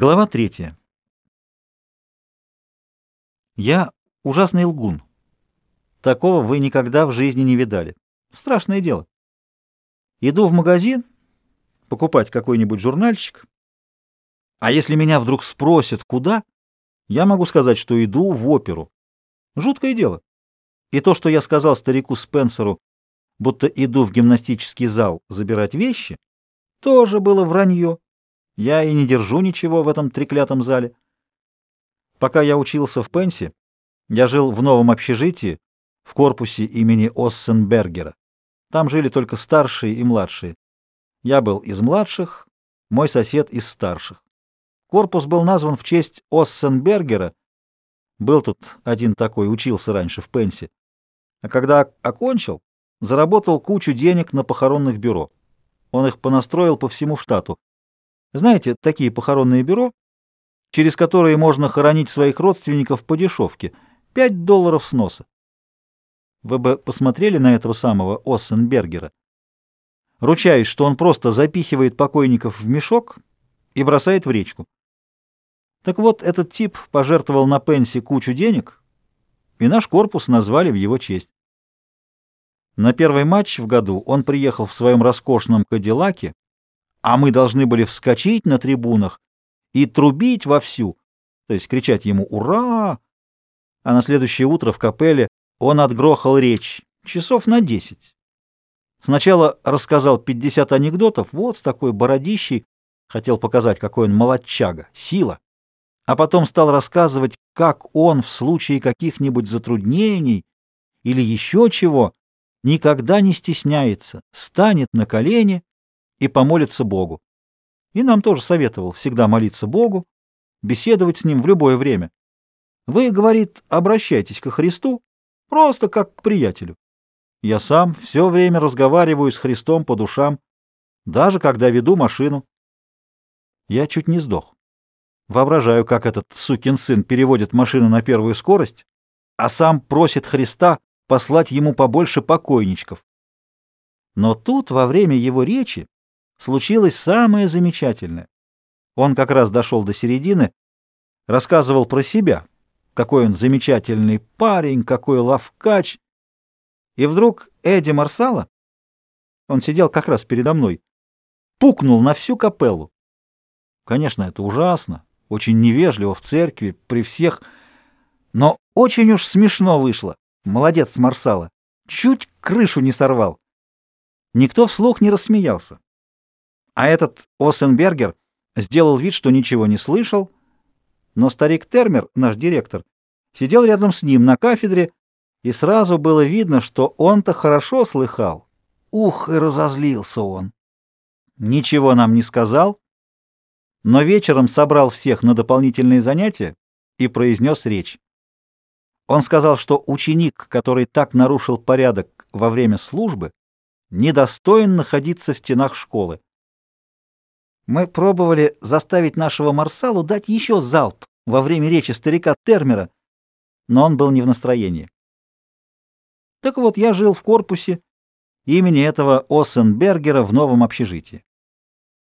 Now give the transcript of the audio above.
Глава третья. Я ужасный лгун. Такого вы никогда в жизни не видали. Страшное дело. Иду в магазин покупать какой-нибудь журнальчик, а если меня вдруг спросят, куда, я могу сказать, что иду в оперу. Жуткое дело. И то, что я сказал старику Спенсеру, будто иду в гимнастический зал забирать вещи, тоже было вранье. Я и не держу ничего в этом треклятом зале. Пока я учился в Пенсе, я жил в новом общежитии в корпусе имени Оссенбергера. Там жили только старшие и младшие. Я был из младших, мой сосед из старших. Корпус был назван в честь Оссенбергера. Был тут один такой, учился раньше в Пенсе. А когда окончил, заработал кучу денег на похоронных бюро. Он их понастроил по всему штату. Знаете, такие похоронные бюро, через которые можно хоронить своих родственников по дешевке. Пять долларов сноса. Вы бы посмотрели на этого самого Оссенбергера. Ручаюсь, что он просто запихивает покойников в мешок и бросает в речку. Так вот, этот тип пожертвовал на пенси кучу денег, и наш корпус назвали в его честь. На первый матч в году он приехал в своем роскошном Кадиллаке а мы должны были вскочить на трибунах и трубить вовсю, то есть кричать ему «Ура!». А на следующее утро в капелле он отгрохал речь часов на десять. Сначала рассказал 50 анекдотов, вот с такой бородищей, хотел показать, какой он молодчага, сила. А потом стал рассказывать, как он в случае каких-нибудь затруднений или еще чего никогда не стесняется, станет на колени и помолиться Богу. И нам тоже советовал всегда молиться Богу, беседовать с Ним в любое время. Вы, говорит, обращайтесь ко Христу просто как к приятелю. Я сам все время разговариваю с Христом по душам, даже когда веду машину. Я чуть не сдох. Воображаю, как этот сукин сын переводит машину на первую скорость, а сам просит Христа послать ему побольше покойничков. Но тут, во время его речи, случилось самое замечательное. Он как раз дошел до середины, рассказывал про себя, какой он замечательный парень, какой лавкач. И вдруг Эдди Марсала, он сидел как раз передо мной, пукнул на всю капеллу. Конечно, это ужасно, очень невежливо в церкви, при всех, но очень уж смешно вышло. Молодец, Марсала. Чуть крышу не сорвал. Никто вслух не рассмеялся. А этот Оссенбергер сделал вид, что ничего не слышал, но старик Термер, наш директор, сидел рядом с ним на кафедре, и сразу было видно, что он-то хорошо слыхал. Ух, и разозлился он. Ничего нам не сказал, но вечером собрал всех на дополнительные занятия и произнес речь. Он сказал, что ученик, который так нарушил порядок во время службы, недостоин находиться в стенах школы. Мы пробовали заставить нашего Марсалу дать еще залп во время речи старика Термера, но он был не в настроении. Так вот, я жил в корпусе имени этого Оссенбергера в новом общежитии.